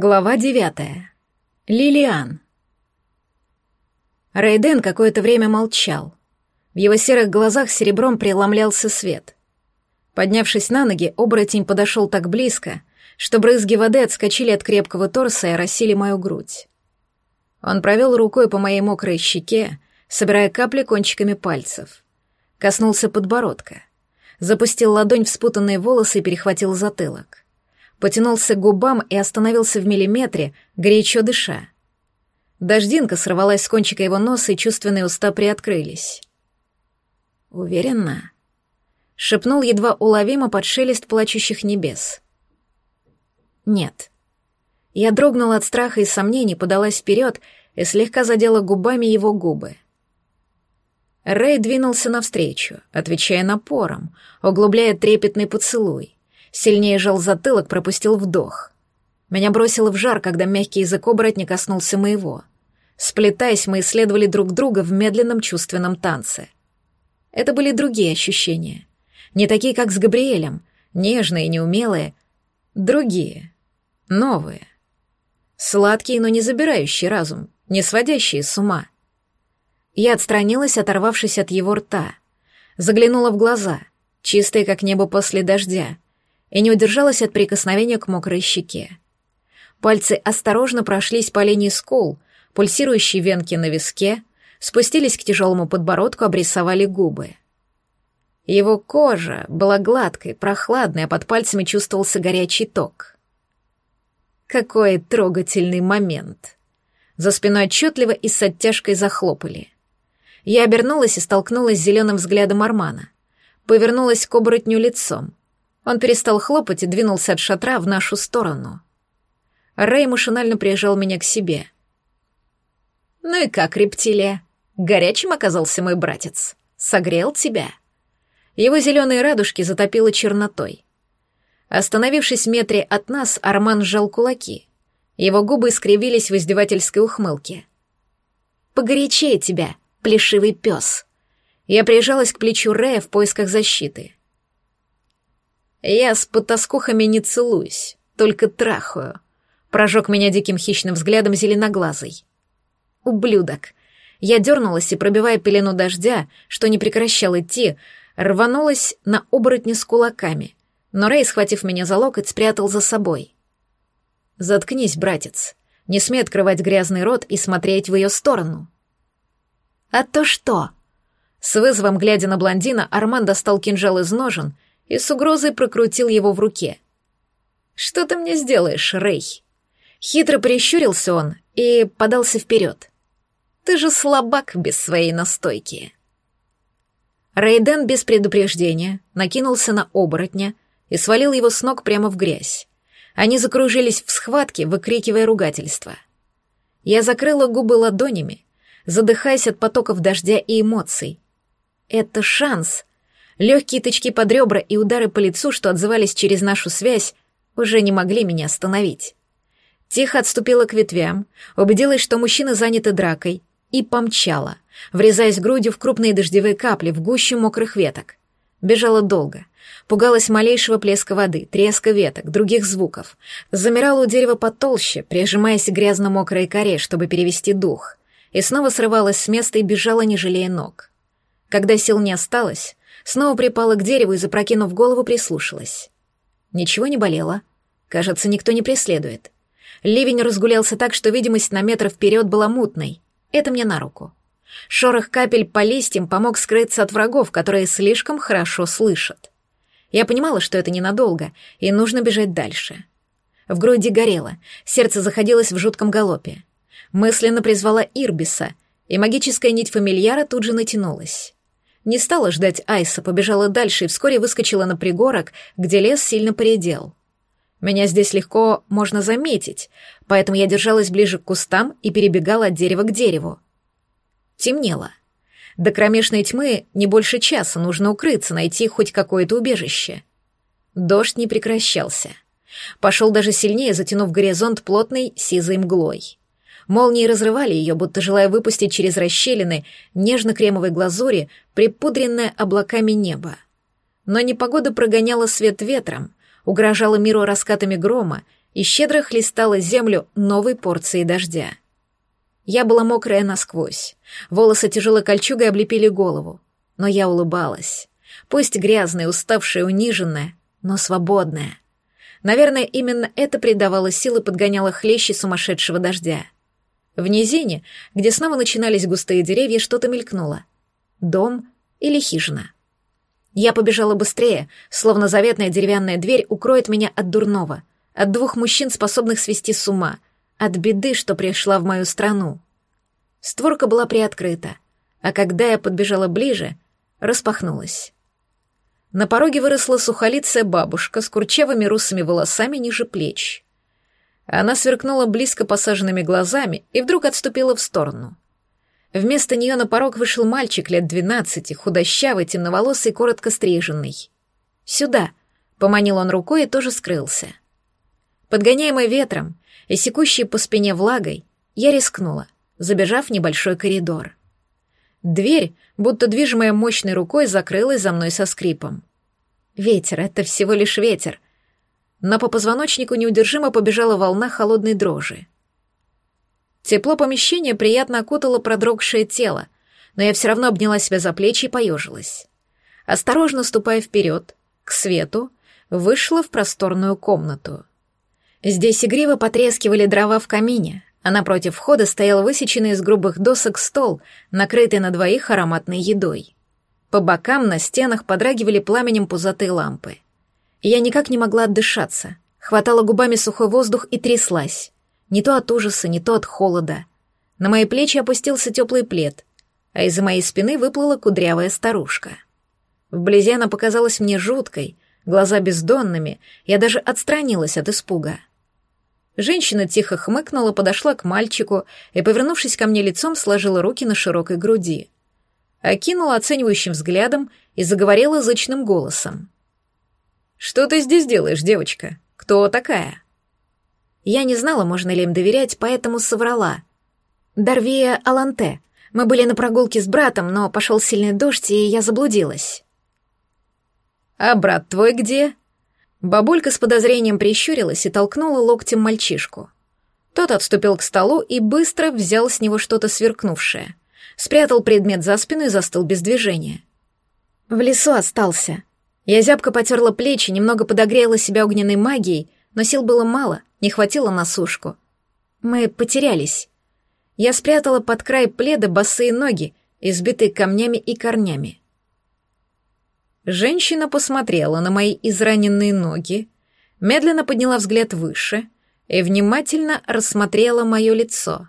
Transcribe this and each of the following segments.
Глава девятая. Лилиан. Рейден какое-то время молчал. В его серых глазах серебром преломлялся свет. Поднявшись на ноги, оборотень подошел так близко, что брызги воды отскочили от крепкого торса и оросили мою грудь. Он провел рукой по моей мокрой щеке, собирая капли кончиками пальцев. Коснулся подбородка. Запустил ладонь в спутанные волосы и перехватил затылок потянулся к губам и остановился в миллиметре, горячо дыша. Дождинка сорвалась с кончика его носа, и чувственные уста приоткрылись. «Уверенно?» — шепнул едва уловимо под шелест плачущих небес. «Нет». Я дрогнула от страха и сомнений, подалась вперед и слегка задела губами его губы. Рэй двинулся навстречу, отвечая напором, углубляя трепетный поцелуй. Сильнее жал затылок, пропустил вдох. Меня бросило в жар, когда мягкий язык оборотня коснулся моего. Сплетаясь, мы исследовали друг друга в медленном чувственном танце. Это были другие ощущения. Не такие, как с Габриэлем, нежные и неумелые. Другие. Новые. Сладкие, но не забирающие разум, не сводящие с ума. Я отстранилась, оторвавшись от его рта. Заглянула в глаза, чистые, как небо после дождя, и не удержалась от прикосновения к мокрой щеке. Пальцы осторожно прошлись по линии скул, пульсирующие венки на виске, спустились к тяжелому подбородку, обрисовали губы. Его кожа была гладкой, прохладной, а под пальцами чувствовался горячий ток. Какой трогательный момент! За спиной отчетливо и с оттяжкой захлопали. Я обернулась и столкнулась с зеленым взглядом Армана. Повернулась к оборотню лицом. Он перестал хлопать и двинулся от шатра в нашу сторону. Рэй машинально прижал меня к себе. «Ну и как, рептилия? Горячим оказался мой братец. Согрел тебя?» Его зеленые радужки затопило чернотой. Остановившись в метре от нас, Арман сжал кулаки. Его губы искривились в издевательской ухмылке. «Погорячее тебя, плешивый пес!» Я прижалась к плечу Рэя в поисках защиты. Я с потаскухами не целуюсь, только трахаю. Прожег меня диким хищным взглядом зеленоглазый. Ублюдок. Я дернулась и, пробивая пелену дождя, что не прекращал идти, рванулась на оборотни с кулаками, но Рэй, схватив меня за локоть, спрятал за собой. «Заткнись, братец. Не смей открывать грязный рот и смотреть в ее сторону». «А то что?» С вызовом, глядя на блондина, Арман достал кинжал из ножен — и с угрозой прокрутил его в руке. «Что ты мне сделаешь, Рэй?» Хитро прищурился он и подался вперед. «Ты же слабак без своей настойки». Рейден без предупреждения накинулся на оборотня и свалил его с ног прямо в грязь. Они закружились в схватке, выкрикивая ругательства. Я закрыла губы ладонями, задыхаясь от потоков дождя и эмоций. Это шанс Легкие тычки под ребра и удары по лицу, что отзывались через нашу связь, уже не могли меня остановить. Тихо отступила к ветвям, убедилась, что мужчины заняты дракой, и помчала, врезаясь грудью в крупные дождевые капли в гущу мокрых веток. Бежала долго, пугалась малейшего плеска воды, треска веток, других звуков. Замирала у дерева потолще, прижимаясь к грязно-мокрой коре, чтобы перевести дух. И снова срывалась с места и бежала, не жалея ног. Когда сил не осталось, Снова припала к дереву и, запрокинув голову, прислушалась. Ничего не болело. Кажется, никто не преследует. Ливень разгулялся так, что видимость на метр вперед была мутной. Это мне на руку. Шорох капель по листьям помог скрыться от врагов, которые слишком хорошо слышат. Я понимала, что это ненадолго, и нужно бежать дальше. В груди горело, сердце заходилось в жутком галопе. Мысленно призвала Ирбиса, и магическая нить фамильяра тут же натянулась. Не стала ждать Айса, побежала дальше и вскоре выскочила на пригорок, где лес сильно поредел. Меня здесь легко можно заметить, поэтому я держалась ближе к кустам и перебегала от дерева к дереву. Темнело. До кромешной тьмы не больше часа нужно укрыться, найти хоть какое-то убежище. Дождь не прекращался. Пошел даже сильнее, затянув горизонт плотной сизой мглой. Молнии разрывали ее, будто желая выпустить через расщелины нежно-кремовой глазури, припудренное облаками небо. Но непогода прогоняла свет ветром, угрожала миру раскатами грома и щедро хлестала землю новой порцией дождя. Я была мокрая насквозь, волосы тяжелой кольчугой облепили голову, но я улыбалась. Пусть грязная, уставшая, униженная, но свободная. Наверное, именно это придавало силы, подгоняло хлещи сумасшедшего дождя. В низине, где снова начинались густые деревья, что-то мелькнуло. Дом или хижина. Я побежала быстрее, словно заветная деревянная дверь укроет меня от дурного, от двух мужчин, способных свести с ума, от беды, что пришла в мою страну. Створка была приоткрыта, а когда я подбежала ближе, распахнулась. На пороге выросла сухолицая бабушка с курчавыми русыми волосами ниже плеч. Она сверкнула близко посаженными глазами и вдруг отступила в сторону. Вместо нее на порог вышел мальчик лет двенадцати, худощавый, темноволосый, коротко стриженный. «Сюда!» — поманил он рукой и тоже скрылся. Подгоняемый ветром и секущей по спине влагой, я рискнула, забежав в небольшой коридор. Дверь, будто движимая мощной рукой, закрылась за мной со скрипом. Ветер — это всего лишь ветер. Но по позвоночнику неудержимо побежала волна холодной дрожи. Тепло помещения приятно окутало продрогшее тело, но я все равно обняла себя за плечи и поежилась. Осторожно ступая вперед, к свету, вышла в просторную комнату. Здесь игриво потрескивали дрова в камине, а напротив входа стоял высеченный из грубых досок стол, накрытый на двоих ароматной едой. По бокам на стенах подрагивали пламенем пузатые лампы. Я никак не могла отдышаться, хватала губами сухой воздух и тряслась. Не то от ужаса, не то от холода. На мои плечи опустился теплый плед, а из-за моей спины выплыла кудрявая старушка. Вблизи она показалась мне жуткой, глаза бездонными, я даже отстранилась от испуга. Женщина тихо хмыкнула, подошла к мальчику и, повернувшись ко мне лицом, сложила руки на широкой груди. Окинула оценивающим взглядом и заговорила зычным голосом. «Что ты здесь делаешь, девочка? Кто такая?» Я не знала, можно ли им доверять, поэтому соврала. «Дарвия Аланте. Мы были на прогулке с братом, но пошел сильный дождь, и я заблудилась». «А брат твой где?» Бабулька с подозрением прищурилась и толкнула локтем мальчишку. Тот отступил к столу и быстро взял с него что-то сверкнувшее. Спрятал предмет за спину и застыл без движения. В лесу остался. Я зябко потерла плечи, немного подогрела себя огненной магией, но сил было мало, не хватило на сушку. Мы потерялись. Я спрятала под край пледа босые ноги, избитые камнями и корнями. Женщина посмотрела на мои израненные ноги, медленно подняла взгляд выше и внимательно рассмотрела мое лицо.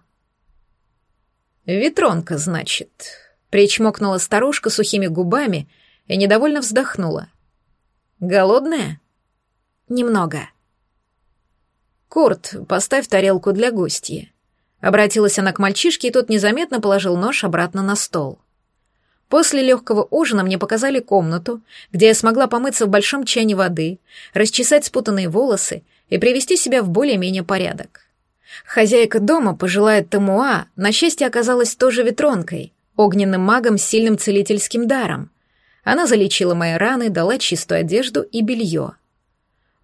«Ветронка, значит», — причмокнула старушка сухими губами и недовольно вздохнула. «Голодная?» «Немного». «Курт, поставь тарелку для гостья». Обратилась она к мальчишке, и тот незаметно положил нож обратно на стол. После легкого ужина мне показали комнату, где я смогла помыться в большом чане воды, расчесать спутанные волосы и привести себя в более-менее порядок. Хозяйка дома, пожилая Тамуа, на счастье оказалась тоже ветронкой, огненным магом с сильным целительским даром. Она залечила мои раны, дала чистую одежду и белье.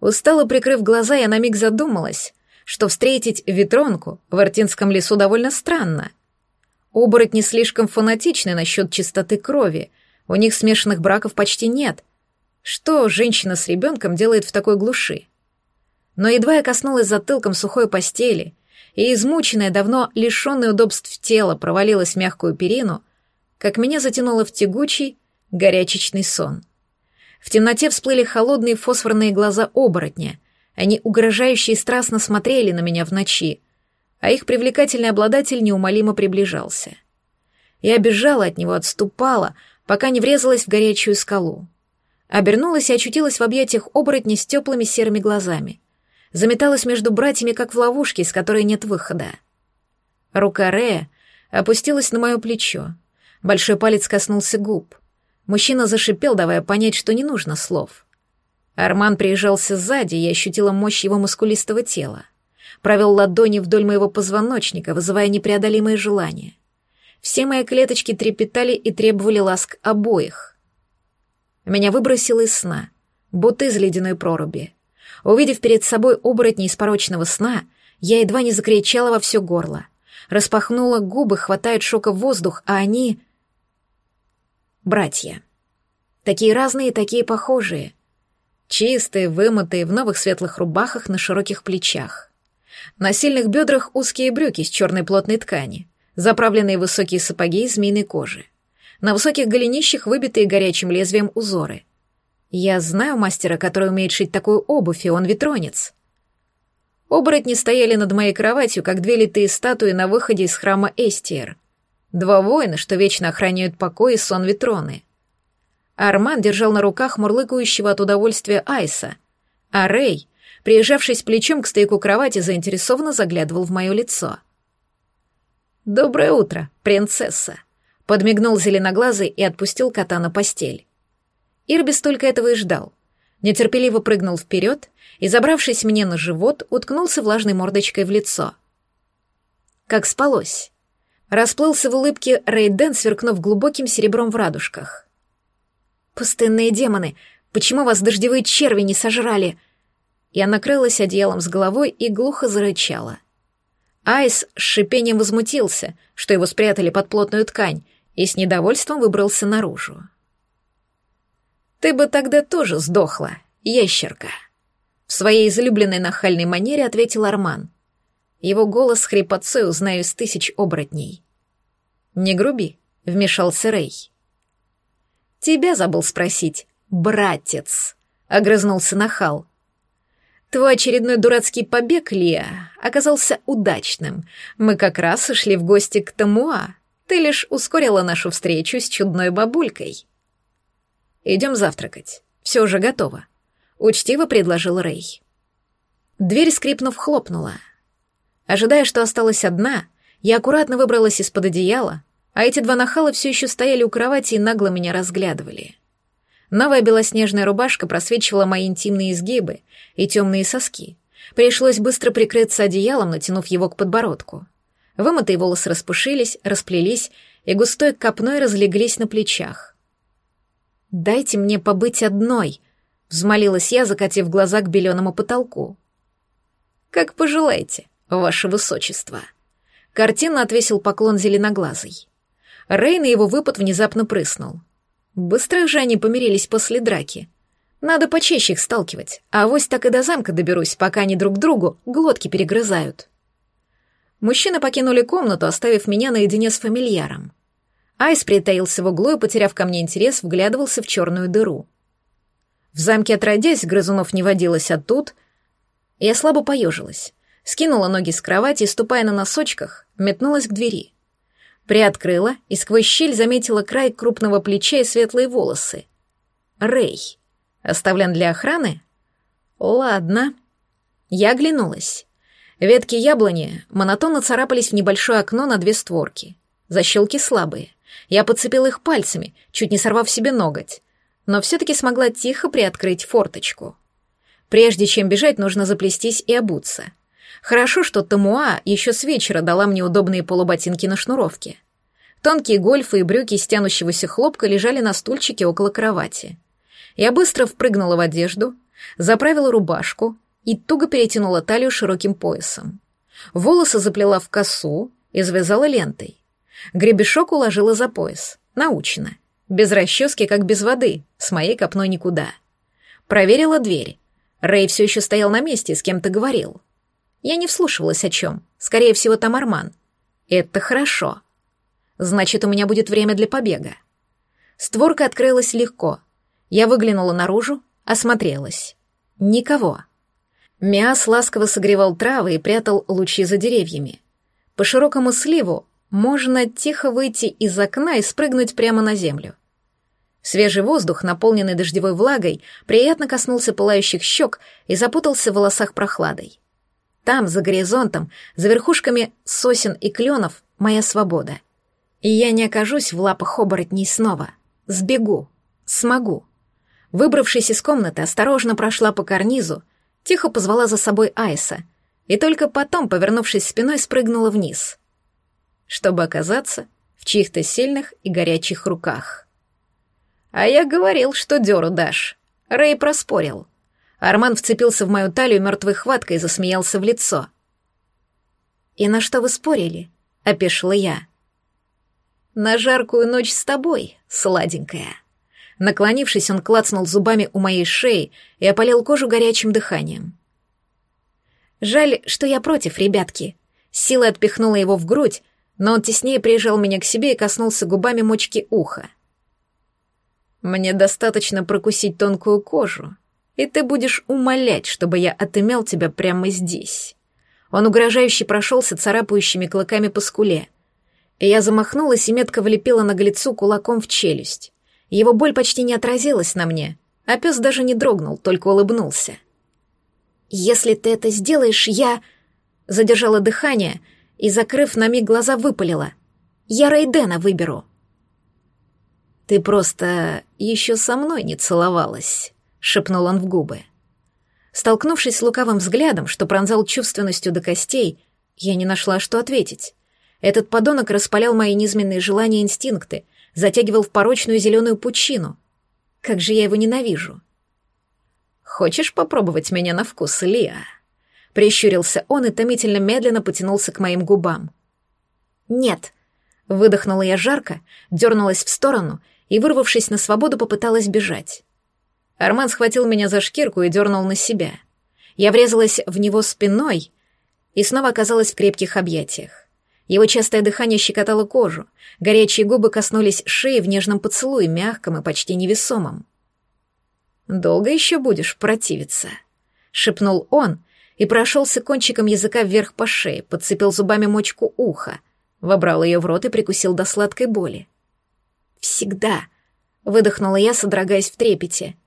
Устало прикрыв глаза, я на миг задумалась, что встретить ветронку в Артинском лесу довольно странно — Оборотни слишком фанатичны насчет чистоты крови, у них смешанных браков почти нет. Что женщина с ребенком делает в такой глуши? Но едва я коснулась затылком сухой постели, и измученная, давно лишенная удобств тела провалилась в мягкую перину, как меня затянуло в тягучий, горячечный сон. В темноте всплыли холодные фосфорные глаза оборотня. Они угрожающе и страстно смотрели на меня в ночи, а их привлекательный обладатель неумолимо приближался. Я бежала от него, отступала, пока не врезалась в горячую скалу. Обернулась и очутилась в объятиях оборотня с теплыми серыми глазами. Заметалась между братьями, как в ловушке, из которой нет выхода. Рука Рея опустилась на мое плечо. Большой палец коснулся губ. Мужчина зашипел, давая понять, что не нужно слов. Арман приезжался сзади, и я ощутила мощь его мускулистого тела провел ладони вдоль моего позвоночника, вызывая непреодолимое желание. Все мои клеточки трепетали и требовали ласк обоих. Меня выбросило из сна, будто из ледяной проруби. Увидев перед собой оборотни из порочного сна, я едва не закричала во все горло. Распахнула губы, хватает шока воздух, а они... Братья. Такие разные, такие похожие. Чистые, вымытые, в новых светлых рубахах на широких плечах. На сильных бедрах узкие брюки с черной плотной ткани, заправленные высокие сапоги из змеиной кожи. На высоких голенищах выбитые горячим лезвием узоры. Я знаю мастера, который умеет шить такую обувь, и он ветронец. Оборотни стояли над моей кроватью, как две литые статуи на выходе из храма Эстиер. Два воина, что вечно охраняют покой и сон Ветроны. Арман держал на руках мурлыкающего от удовольствия Айса, а Рэй, приезжавшись плечом к стейку кровати, заинтересованно заглядывал в мое лицо. «Доброе утро, принцесса», — подмигнул зеленоглазый и отпустил кота на постель. Ирбис только этого и ждал. Нетерпеливо прыгнул вперед и, забравшись мне на живот, уткнулся влажной мордочкой в лицо. Как спалось. Расплылся в улыбке Рейден, сверкнув глубоким серебром в радужках. «Пустынные демоны! Почему вас дождевые черви не сожрали?» Я накрылась одеялом с головой и глухо зарычала. Айс с шипением возмутился, что его спрятали под плотную ткань, и с недовольством выбрался наружу. «Ты бы тогда тоже сдохла, ящерка!» В своей излюбленной нахальной манере ответил Арман. Его голос хрипотцой узнаю из тысяч оборотней. «Не груби», — вмешался Рэй. «Тебя забыл спросить, братец», — огрызнулся нахал. «Твой очередной дурацкий побег, Лия, оказался удачным. Мы как раз шли в гости к Тамуа. Ты лишь ускорила нашу встречу с чудной бабулькой». «Идем завтракать. Все уже готово», — учтиво предложил Рэй. Дверь, скрипнув, хлопнула. Ожидая, что осталась одна, я аккуратно выбралась из-под одеяла, а эти два нахала все еще стояли у кровати и нагло меня разглядывали. Новая белоснежная рубашка просвечивала мои интимные изгибы и темные соски. Пришлось быстро прикрыться одеялом, натянув его к подбородку. Вымытые волосы распушились, расплелись и густой копной разлеглись на плечах. «Дайте мне побыть одной», — взмолилась я, закатив глаза к беленому потолку. «Как пожелаете, ваше высочество». Картинно отвесил поклон зеленоглазый. Рейн и его выпад внезапно прыснул. Быстро же они помирились после драки. Надо почаще их сталкивать, а авось так и до замка доберусь, пока они друг другу глотки перегрызают. Мужчины покинули комнату, оставив меня наедине с фамильяром. Айс притаился в углу и, потеряв ко мне интерес, вглядывался в черную дыру. В замке отродясь, грызунов не водилось, а тут... Я слабо поежилась, скинула ноги с кровати и, ступая на носочках, метнулась к двери. Приоткрыла и сквозь щель заметила край крупного плеча и светлые волосы. Рэй. Оставлен для охраны? Ладно. Я оглянулась. Ветки яблони монотонно царапались в небольшое окно на две створки. Защелки слабые. Я подцепила их пальцами, чуть не сорвав себе ноготь. Но все-таки смогла тихо приоткрыть форточку. Прежде чем бежать, нужно заплестись и обуться — Хорошо, что Тамуа еще с вечера дала мне удобные полуботинки на шнуровке. Тонкие гольфы и брюки из тянущегося хлопка лежали на стульчике около кровати. Я быстро впрыгнула в одежду, заправила рубашку и туго перетянула талию широким поясом. Волосы заплела в косу и завязала лентой. Гребешок уложила за пояс. Научно. Без расчески, как без воды. С моей копной никуда. Проверила дверь. Рэй все еще стоял на месте и с кем-то говорил. Я не вслушивалась о чем. Скорее всего, там Арман. Это хорошо. Значит, у меня будет время для побега. Створка открылась легко. Я выглянула наружу, осмотрелась. Никого. Миас ласково согревал травы и прятал лучи за деревьями. По широкому сливу можно тихо выйти из окна и спрыгнуть прямо на землю. Свежий воздух, наполненный дождевой влагой, приятно коснулся пылающих щек и запутался в волосах прохладой. Там, за горизонтом, за верхушками сосен и кленов, моя свобода. И я не окажусь в лапах оборотней снова. Сбегу. Смогу. Выбравшись из комнаты, осторожно прошла по карнизу, тихо позвала за собой Айса, и только потом, повернувшись спиной, спрыгнула вниз, чтобы оказаться в чьих-то сильных и горячих руках. А я говорил, что дёру дашь. Рэй проспорил. Арман вцепился в мою талию мертвой хваткой и засмеялся в лицо. «И на что вы спорили?» — опешила я. «На жаркую ночь с тобой, сладенькая». Наклонившись, он клацнул зубами у моей шеи и опалил кожу горячим дыханием. «Жаль, что я против, ребятки». Сила отпихнула его в грудь, но он теснее прижал меня к себе и коснулся губами мочки уха. «Мне достаточно прокусить тонкую кожу, и ты будешь умолять, чтобы я отымел тебя прямо здесь». Он угрожающе прошелся царапающими клыками по скуле. И я замахнулась и метко влепила наглецу кулаком в челюсть. Его боль почти не отразилась на мне, а пес даже не дрогнул, только улыбнулся. «Если ты это сделаешь, я...» Задержала дыхание и, закрыв на миг глаза, выпалила. «Я Рейдена выберу». «Ты просто еще со мной не целовалась», — шепнул он в губы. Столкнувшись с лукавым взглядом, что пронзал чувственностью до костей, я не нашла, что ответить. Этот подонок распалял мои низменные желания и инстинкты, затягивал в порочную зеленую пучину. Как же я его ненавижу. «Хочешь попробовать меня на вкус, Лиа?» Прищурился он и томительно медленно потянулся к моим губам. «Нет», — выдохнула я жарко, дернулась в сторону и, вырвавшись на свободу, попыталась бежать. Арман схватил меня за шкирку и дернул на себя. Я врезалась в него спиной и снова оказалась в крепких объятиях. Его частое дыхание щекотало кожу, горячие губы коснулись шеи в нежном поцелуе, мягком и почти невесомом. «Долго еще будешь противиться?» — шепнул он и прошелся кончиком языка вверх по шее, подцепил зубами мочку уха, вобрал ее в рот и прикусил до сладкой боли. «Всегда!» — выдохнула я, содрогаясь в трепете —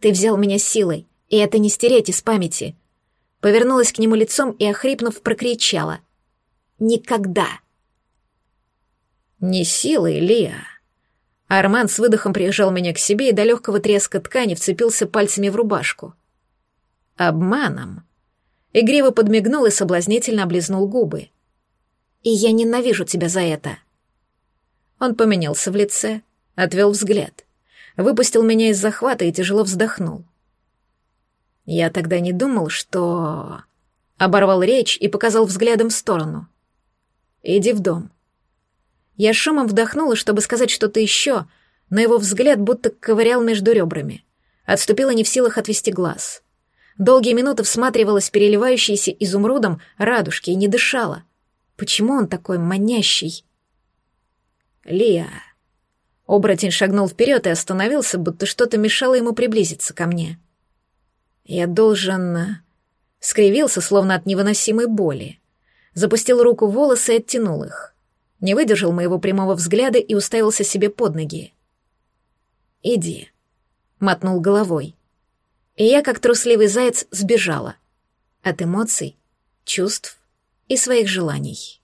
ты взял меня силой, и это не стереть из памяти. Повернулась к нему лицом и, охрипнув, прокричала. Никогда. Не силой, Лия. Арман с выдохом прижал меня к себе и до легкого треска ткани вцепился пальцами в рубашку. Обманом. Игриво подмигнул и соблазнительно облизнул губы. И я ненавижу тебя за это. Он поменялся в лице, отвел взгляд выпустил меня из захвата и тяжело вздохнул. Я тогда не думал, что... Оборвал речь и показал взглядом в сторону. «Иди в дом». Я шумом вдохнула, чтобы сказать что-то еще, но его взгляд будто ковырял между ребрами. Отступила не в силах отвести глаз. Долгие минуты всматривалась переливающейся изумрудом радужки и не дышала. Почему он такой манящий? «Лия», Оборотень шагнул вперед и остановился, будто что-то мешало ему приблизиться ко мне. Я должен... Э, скривился, словно от невыносимой боли. Запустил руку в волосы и оттянул их. Не выдержал моего прямого взгляда и уставился себе под ноги. «Иди», — мотнул головой. И я, как трусливый заяц, сбежала. От эмоций, чувств и своих желаний.